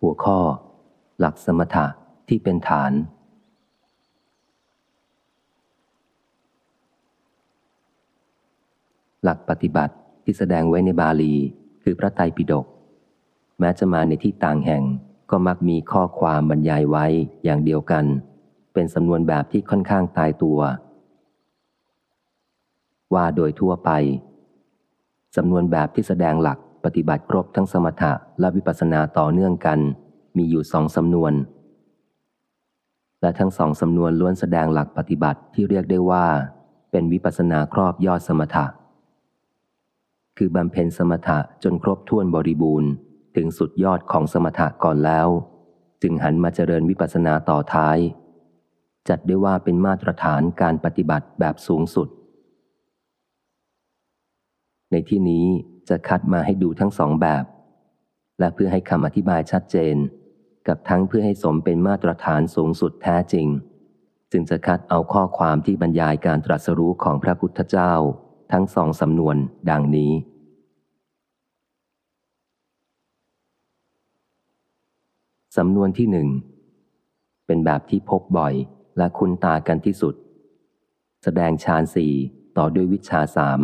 หัวข้อ หลักสมถะที่เป็นฐาน หลักปฏิบัติที่แสดงไว้ในบาลี คือพระไตรปิฎกแม้จะมาในที่ต่างแห่งก็มักมีข้อความบรรยายไว้อย่างเดียวกัน เป็นสำนวนแบบที่ค่อนข้างตายตัว ว่าโดยทั่วไปสำนวนแบบที่แสดงหลัก ปฏิบัติครบทั้งสมถะและวิปัสสนาต่อเนื่องกัน มีอยู่สองสำนวน และทั้งสองสำนวนล้วนแสดงหลักปฏิบัติที่เรียกได้ว่า เป็นวิปัสสนาครอบยอดสมถะ คือบำเพ็ญสมถะจนครบถ้วนบริบูรณ์ ถึงสุดยอดของสมถะก่อนแล้ว จึงหันมาเจริญวิปัสสนาต่อท้าย จัดได้ว่าเป็นมาตรฐานการปฏิบัติแบบสูงสุด ในที่นี้จะคัดมาให้ดูทั้งสองแบบ และเพื่อให้คำอธิบายชัดเจน กับทั้งเพื่อให้สมเป็นมาตรฐานสูงสุดแท้จริง จึงจะคัดเอาข้อความที่บรรยายการตรัสรู้ของพระพุทธเจ้า ทั้งสองสำนวนดังนี้ สำนวนที่หนึ่งเป็นแบบที่พบบ่อยและคุ้นตากันที่สุด แสดงฌานสี่ต่อด้วยวิชาสาม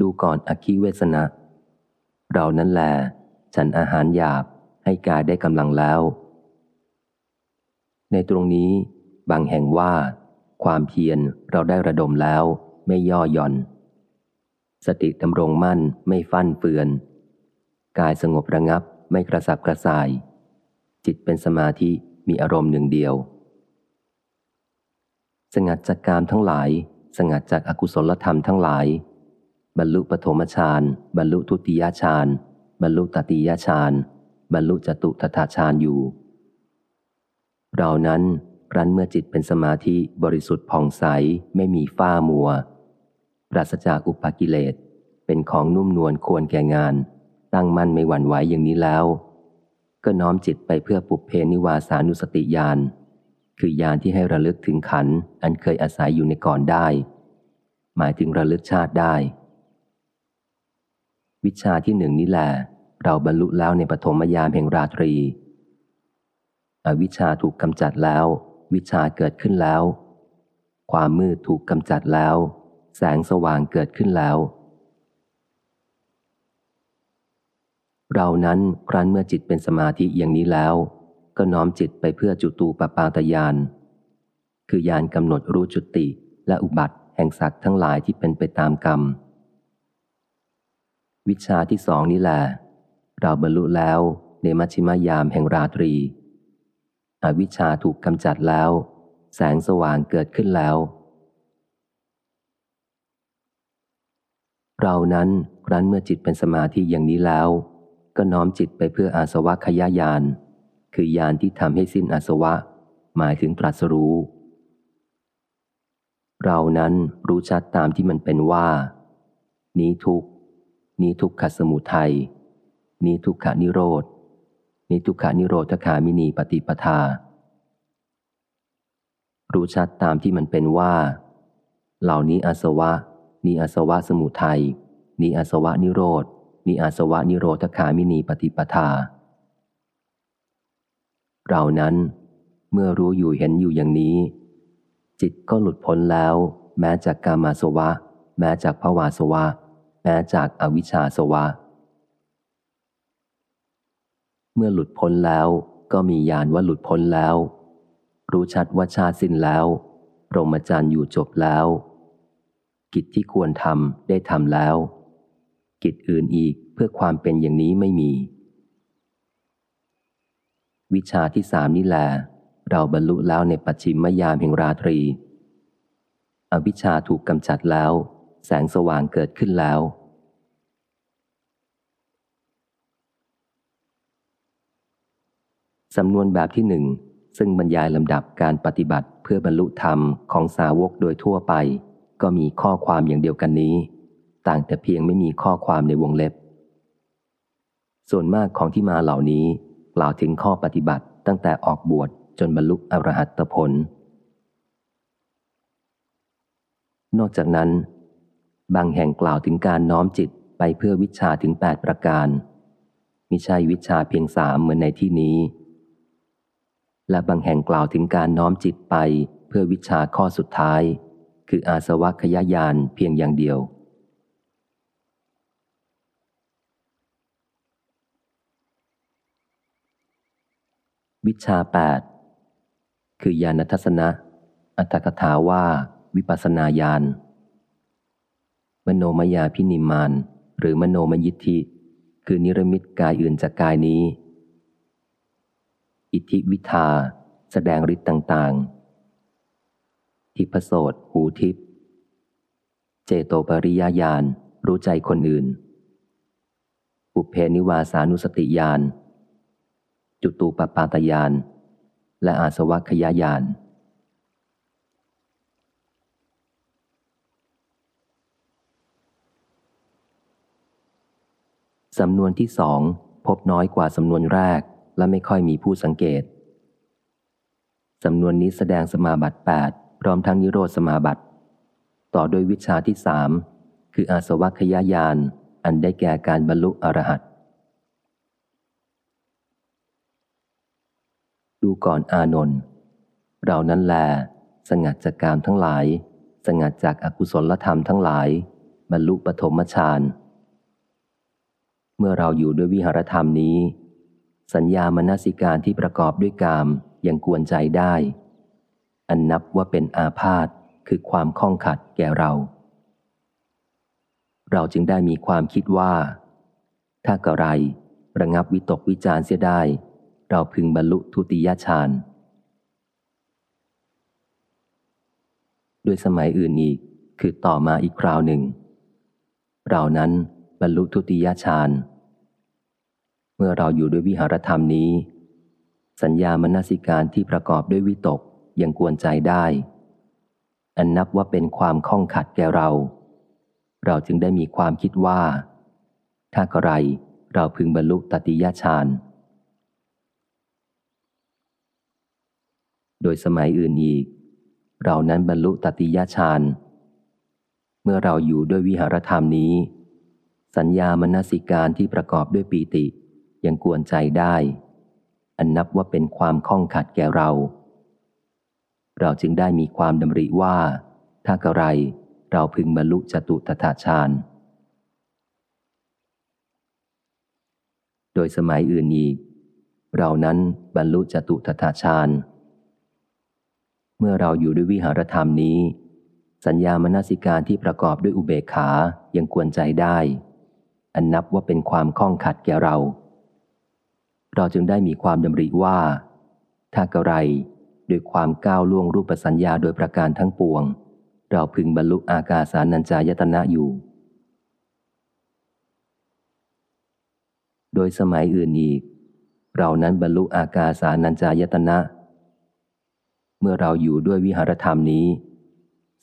ดูก่อนอคิเวสนะ เรานั้นแหลฉันอาหารหยาบให้กายได้กำลังแล้ว ในตรงนี้บางแห่งว่า ความเพียรเราได้ระดมแล้วไม่ย่อหย่อน สติดำรงมั่นไม่ฟั่นเฟือน กายสงบระงับไม่กระสับกระส่าย จิตเป็นสมาธิมีอารมณ์หนึ่งเดียว สงัดจากกามทั้งหลาย สงัดจากอากุศลธรรมทั้งหลาย บรรลุปฐมฌานบรรลุทุติยฌานบรรลุตติยฌานบรรลุจตุตถาฌานอยู่ เรานั้นรันเมื่อจิตเป็นสมาธิบริสุทธิ์ผ่องใสไม่มีฝ้ามัว ปราศจากอุปกิเลสเป็นของนุ่มนวลควรแก่งาน ตั้งมั่นไม่หวั่นไหวอย่างนี้แล้ว ก็น้อมจิตไปเพื่อปุเพนิวาสานุสติญาณคือญาณที่ให้ระลึกถึงขันอันเคยอาศัยอยู่ในก่อนได้ หมายถึงระลึกชาติได้ วิชาที่หนึ่งนี้แหละเราบรรลุแล้วในปฐมยามแห่งราตรี อวิชาถูกกำจัดแล้ว วิชาเกิดขึ้นแล้ว ความมืดถูกกำจัดแล้ว แสงสว่างเกิดขึ้นแล้ว เรานั้นครั้นเมื่อจิตเป็นสมาธิอย่างนี้แล้ว ก็น้อมจิตไปเพื่อจุตูปปาตยาน คือยานกำหนดรู้จุติและอุบัติแห่งสัตว์ทั้งหลายที่เป็นไปตามกรรม วิชาที่สองนี่แหละเราบรรลุแล้วในมัชชิมยามแห่งราตรี อวิชาถูกกำจัดแล้ว แสงสว่างเกิดขึ้นแล้ว เรานั้นครั้นเมื่อจิตเป็นสมาธิอย่างนี้แล้ว ก็น้อมจิตไปเพื่ออาสวะขยายาน คือยานที่ทำให้สิ้นอาสวะ หมายถึงตรัสรู้ เรานั้นรู้ชัดตามที่มันเป็นว่า นี้ทุก นี้ทุกขสมุทัยนี้ทุกขานิโรธนี้ทุกขานิโรธคามินีปฏิปทา รู้ชัดตามที่มันเป็นว่า เหล่านี้อาสวะ นี้อาสวะสมุทัยนี้อาสวะนิโรธนี้อาสวะนิโรธคามินีปฏิปทา เรานั้นเมื่อรู้อยู่เห็นอยู่อย่างนี้ จิตก็หลุดพ้นแล้ว แม้จากกามาสวะ แม้จากภวาสวะ แม้จากอวิชชาสวะ เมื่อหลุดพ้นแล้วก็มีญาณว่าหลุดพ้นแล้ว รู้ชัดว่าชาสิ้นแล้วรมจารย์อยู่จบแล้ว กิจที่ควรทำได้ทำแล้ว กิจอื่นอีกเพื่อความเป็นอย่างนี้ไม่มี วิชาที่สามนี่แหละเราบรรลุแล้วในปัจฉิมยามแห่งราตรี อวิชชาถูกกำจัดแล้ว แสงสว่างเกิดขึ้นแล้ว สำนวนแบบที่หนึ่งซึ่งบรรยายลำดับการปฏิบัติเพื่อบรรลุธรรมของสาวกโดยทั่วไป ก็มีข้อความอย่างเดียวกันนี้ ต่างแต่เพียงไม่มีข้อความในวงเล็บ ส่วนมากของที่มาเหล่านี้กล่าวถึงข้อปฏิบัติตั้งแต่ออกบวชจนบรรลุอรหัตผล นอกจากนั้น บางแห่งกล่าวถึงการน้อมจิตไปเพื่อวิชาถึงแปดประการ มิใช่วิชาเพียงสามเหมือนในที่นี้ และบางแห่งกล่าวถึงการน้อมจิตไปเพื่อวิชาข้อสุดท้าย คืออาสวัคยายานเพียงอย่างเดียว วิชาแปดคือญาณทัศนะ อัตถกถาว่า วิปัสนาญาณ มโนมยาพินิมาน หรือมโนมยิทธิ คือนิรมิตกายอื่นจากกายนี้ อิทธิวิทา แสดงฤทธิ์ต่างๆ ทิพโสตหูทิพเจโตปริยญาณ รู้ใจคนอื่น อุเพนิวาสานุสติญาณ จุตูปปาตญาณ และอาสวัคยายาน สำนวนที่สองพบน้อยกว่าสำนวนแรก และไม่ค่อยมีผู้สังเกต สำนวนนี้แสดงสมาบัติ8พร้อมทั้งนิโรธสมาบัติ ต่อโดยวิชาที่สามคืออาสวัคยายาน อันได้แก่การบรรลุอรหัตดูก่อนอานนท์เรานั้นแล สงัดจากกามทั้งหลาย สงัดจากอากุศลธรรมทั้งหลาย บรรลุปฐมฌาน เมื่อเราอยู่ด้วยวิหารธรรมนี้ สัญญามนสิการที่ประกอบด้วยกามยังกวนใจได้ อันนับว่าเป็นอาพาธคือความข้องขัดแก่เรา เราจึงได้มีความคิดว่า ถ้ากระไรระงับวิตกวิจารเสียได้ เราพึงบรรลุทุติยฌานโดยสมัยอื่นอีกคือต่อมาอีกคราวหนึ่ง เรานั้น บรรลุทุติยฌาน เมื่อเราอยู่ด้วยวิหารธรรมนี้ สัญญามนสิการที่ประกอบด้วยวิตกยังกวนใจได้ อันนับว่าเป็นความข้องขัดแก่เรา เราจึงได้มีความคิดว่า ถ้ากระไรเราพึงบรรลุตติยฌาน โดยสมัยอื่นอีก เรานั้นบรรลุตติยฌาน เมื่อเราอยู่ด้วยวิหารธรรมนี้ สัญญามนสิการที่ประกอบด้วยปีติ ยังกวนใจได้ อันนับว่าเป็นความข้องขัดแก่เรา เราจึงได้มีความดำริว่า ถ้ากระไรเราพึงบรรลุจตุตถาฌานโดยสมัยอื่นอีก เรานั้นบรรลุจตุตถาฌานเมื่อเราอยู่ด้วยวิหารธรรมนี้ สัญญามนสิการที่ประกอบด้วยอุเบกขายังกวนใจได้ อันนับว่าเป็นความข้องขัดแก่เรา เราจึงได้มีความดำริว่า ถ้ากระไรด้วยความก้าวล่วงรูปสัญญาโดยประการทั้งปวง เราพึงบรรลุอากาสานัญจายตนะอยู่ โดยสมัยอื่นอีก เรานั้นบรรลุอากาสานัญจายตนะ เมื่อเราอยู่ด้วยวิหารธรรมนี้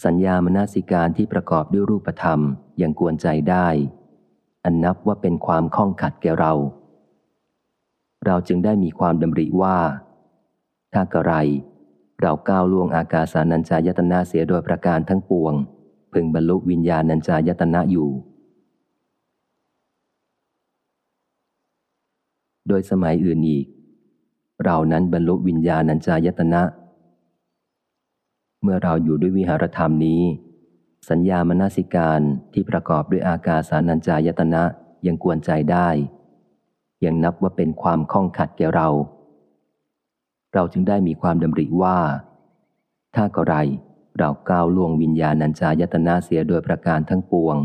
สัญญามนาสิการที่ประกอบด้วยรูปธรรมยังกวนใจได้ อันนับว่าเป็นความข้องขัดแก่เรา เราจึงได้มีความดำริว่า ถ้ากระไร เราก้าวล่วงอากาสานัญจายตนะเสียโดยประการทั้งปวง พึงบรรลุวิญญาณัญจายตนะอยู่ โดยสมัยอื่นอีก เรานั้นบรรลุวิญญาณัญจายตนะ เมื่อเราอยู่ด้วยวิหารธรรมนี้ สัญญามนสิการที่ประกอบด้วยอากาสานัญจายตนะยังกวนใจได้ ยังนับว่าเป็นความข้องขัดแก่เรา เราจึงได้มีความดำริว่า ถ้าก็ไรเราก้าวล่วงวิญญาณัญจายตนะเสียโดยประการทั้งปวง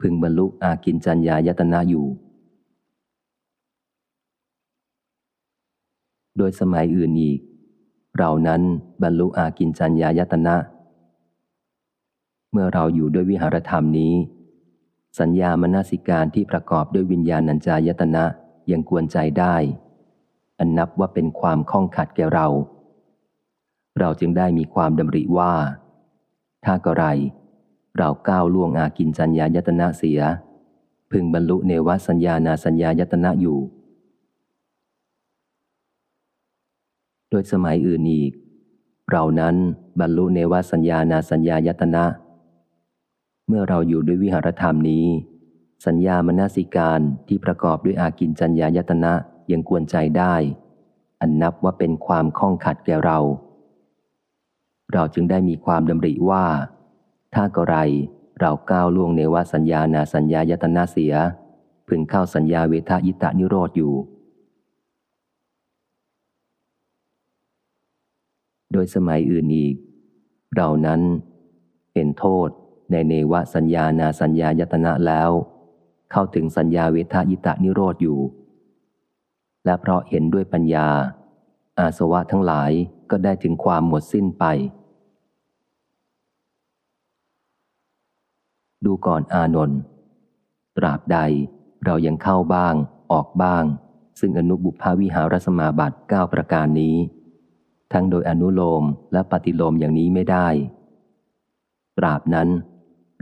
พึงบรรลุอากินจัญญายตนะอยู่ โดยสมัยอื่นอีก เรานั้นบรรลุอากินจัญญายตนะ เมื่อเราอยู่ด้วยวิหารธรรมนี้ สัญญามนสิการที่ประกอบด้วยวิญญาณัญจายตนะยังกวนใจได้ อันนับว่าเป็นความข้องขัดแก่เรา เราจึงได้มีความดำริว่า ถ้ากระไร เราก้าวล่วงอากินจัญญายตนะเสีย พึงบรรลุเนวสัญญานาสัญญายตนะอยู่ โดยสมัยอื่นอีก เรานั้นบรรลุเนวสัญญานาสัญญายตนะ เมื่อเราอยู่ด้วยวิหารธรรมนี้ สัญญามนสิการที่ประกอบด้วยอากินจัญญายตนะยังกวนใจได้ อันนับว่าเป็นความข้องขัดแก่เรา เราจึงได้มีความดำริว่า ถ้ากระไรเราก้าวล่วงเนวสัญญานาสัญญายตนะเสีย พึงเข้าสัญญาเวทายตานิโรธอยู่ โดยสมัยอื่นอีก เรานั้นเห็นโทษ ในเนวสัญญานาสัญญายตนะแล้ว เข้าถึงสัญญาเวทายตานิโรธอยู่ และเพราะเห็นด้วยปัญญา อาสวะทั้งหลายก็ได้ถึงความหมดสิ้นไป ดูก่อนอานนท์ตราบใดเรายังเข้าบ้าง ออกบ้าง ซึ่งอนุบุพาวิหารสมาบัติ9ประการนี้ ทั้งโดยอนุโลมและปฏิโลมอย่างนี้ไม่ได้ ตราบนั้น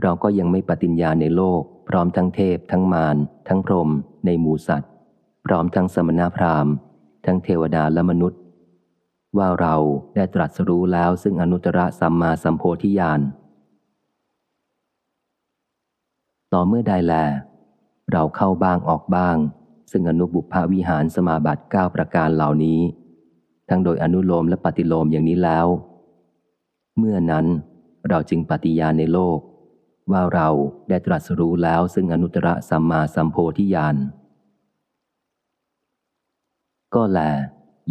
เราก็ยังไม่ปฏิญญาในโลก พร้อมทั้งเทพ ทั้งมาร ทั้งพรหมในหมูสัตว์ พร้อมทั้งสมณพราหมณ์ ทั้งเทวดาและมนุษย์ ว่าเราได้ตรัสรู้แล้วซึ่งอนุตตรสัมมาสัมโพธิญาณต่อเมื่อใดแล เราเข้าบ้างออกบ้าง ซึ่งอนุบุพาวิหารสมาบัติ 9 ประการเหล่านี้ ทั้งโดยอนุโลมและปฏิโลมอย่างนี้แล้ว เมื่อนั้นเราจึงปฏิญาณในโลก ว่าเราได้ตรัสรู้แล้วซึ่งอนุตตรสัมมาสัมโพธิญาณ ก็แล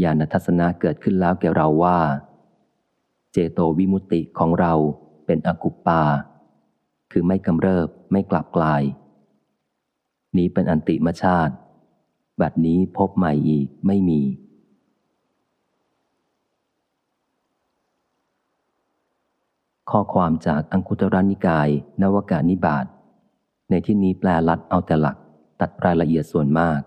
ญาณทัศนะเกิดขึ้นแล้วแก่เราว่า เจโตวิมุตติของเราเป็นอกุปปา คือไม่กำเริบไม่กลับกลาย นี้เป็นอันติมชาติ บัดนี้พบใหม่อีกไม่มี ข้อความจากอังคุตรนิกาย นวกานิบาตในที่นี้แปลลัดเอาแต่หลัก ตัดรายละเอียดส่วนมาก